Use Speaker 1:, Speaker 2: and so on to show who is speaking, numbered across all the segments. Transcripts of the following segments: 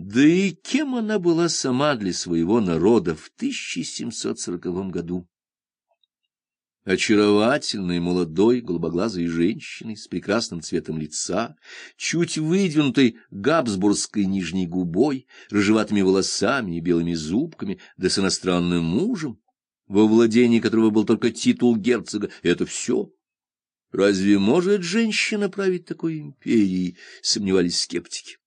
Speaker 1: Да и кем она была сама для своего народа в 1740 году? очаровательной, молодой, голубоглазой женщиной с прекрасным цветом лица, чуть выдвинутой габсбургской нижней губой, рыжеватыми волосами и белыми зубками, да с иностранным мужем, во владении которого был только титул герцога, это все. Разве может женщина править такой империей, сомневались скептики.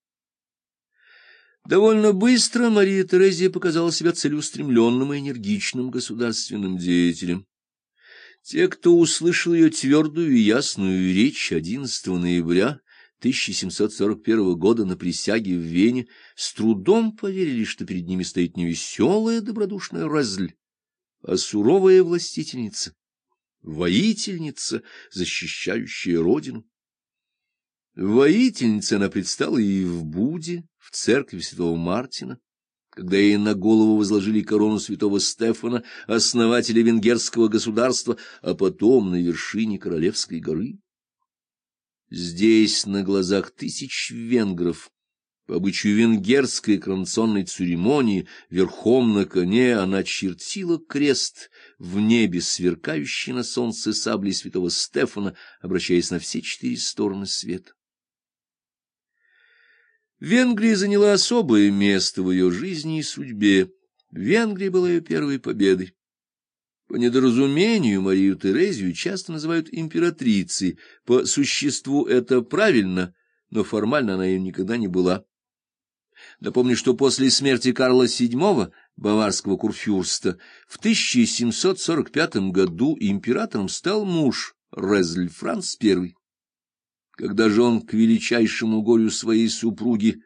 Speaker 1: Довольно быстро Мария Терезия показала себя целеустремленным и энергичным государственным деятелем. Те, кто услышал ее твердую и ясную речь 11 ноября 1741 года на присяге в Вене, с трудом поверили, что перед ними стоит не веселая добродушная разль, а суровая властительница, воительница, защищающая родину. Воительница она предстала и в Буде, в церкви святого Мартина когда ей на голову возложили корону святого Стефана, основателя венгерского государства, а потом на вершине Королевской горы. Здесь, на глазах тысяч венгров, по обычаю венгерской коронационной церемонии, верхом на коне она чертила крест в небе, сверкающий на солнце саблей святого Стефана, обращаясь на все четыре стороны света. Венгрия заняла особое место в ее жизни и судьбе. Венгрия была ее первой победой. По недоразумению Марию Терезию часто называют императрицей. По существу это правильно, но формально она им никогда не была. Напомню, что после смерти Карла VII, баварского курфюрста, в 1745 году императором стал муж Резль Франц I. Когда же он, к величайшему горю своей супруги,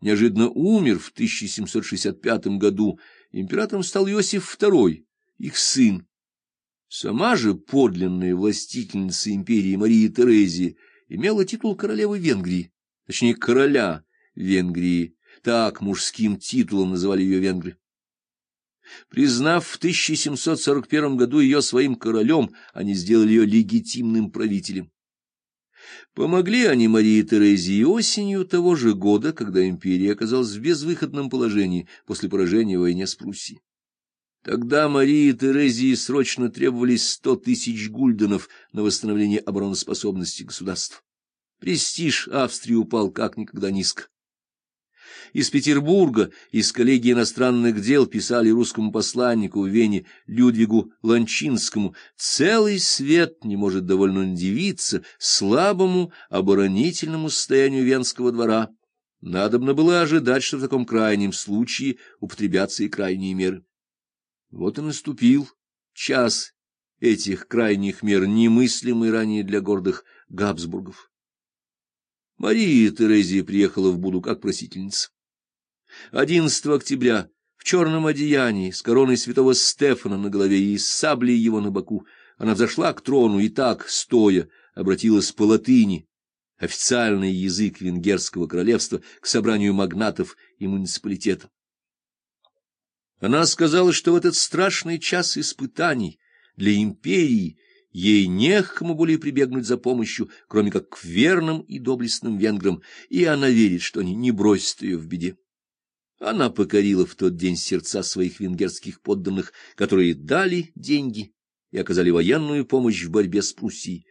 Speaker 1: неожиданно умер в 1765 году, императором стал Иосиф II, их сын. Сама же подлинная властительница империи Марии Терезии имела титул королевы Венгрии, точнее, короля Венгрии, так мужским титулом называли ее венгры. Признав в 1741 году ее своим королем, они сделали ее легитимным правителем. Помогли они Марии Терезии осенью того же года, когда империя оказалась в безвыходном положении после поражения в войне с Пруссией. Тогда Марии Терезии срочно требовались сто тысяч гульденов на восстановление обороноспособности государства. Престиж Австрии упал как никогда низко. Из Петербурга, из коллегии иностранных дел писали русскому посланнику в Вене Людвигу Ланчинскому «Целый свет не может довольно удивиться слабому оборонительному состоянию венского двора. Надобно было ожидать, что в таком крайнем случае употребятся и крайние меры». Вот и наступил час этих крайних мер, немыслимый ранее для гордых Габсбургов. Мария Терезия приехала в Буду как просительница. 11 октября в черном одеянии, с короной святого Стефана на голове и с саблей его на боку, она взошла к трону и так, стоя, обратилась по латыни, официальный язык венгерского королевства, к собранию магнатов и муниципалитета. Она сказала, что в этот страшный час испытаний для империи Ей не к кому более прибегнуть за помощью, кроме как к верным и доблестным венграм, и она верит, что они не бросят ее в беде. Она покорила в тот день сердца своих венгерских подданных, которые дали деньги и оказали военную помощь в борьбе с Пруссией.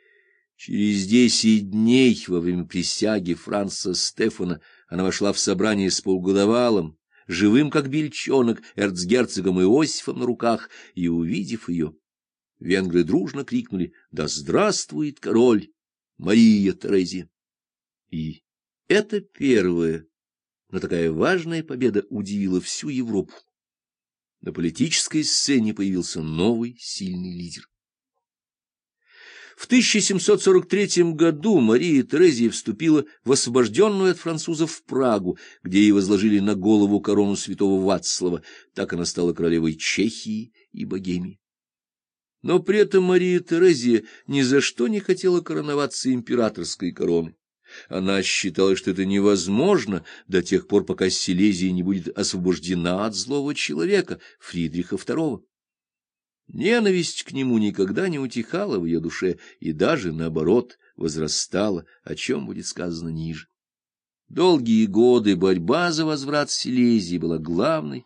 Speaker 1: Через десять дней во время присяги Франца Стефана она вошла в собрание с полугодовалым, живым как бельчонок, эрцгерцогом Иосифом на руках, и, увидев ее, Венгры дружно крикнули «Да здравствует король! Мария Терезия!» И это первая, но такая важная победа удивила всю Европу. На политической сцене появился новый сильный лидер. В 1743 году Мария Терезия вступила в освобожденную от французов Прагу, где ей возложили на голову корону святого Вацлава. Так она стала королевой Чехии и Богемии. Но при этом Мария Терезия ни за что не хотела короноваться императорской короной. Она считала, что это невозможно до тех пор, пока Силезия не будет освобождена от злого человека, Фридриха II. Ненависть к нему никогда не утихала в ее душе и даже, наоборот, возрастала, о чем будет сказано ниже. Долгие годы борьба за возврат Силезии была главной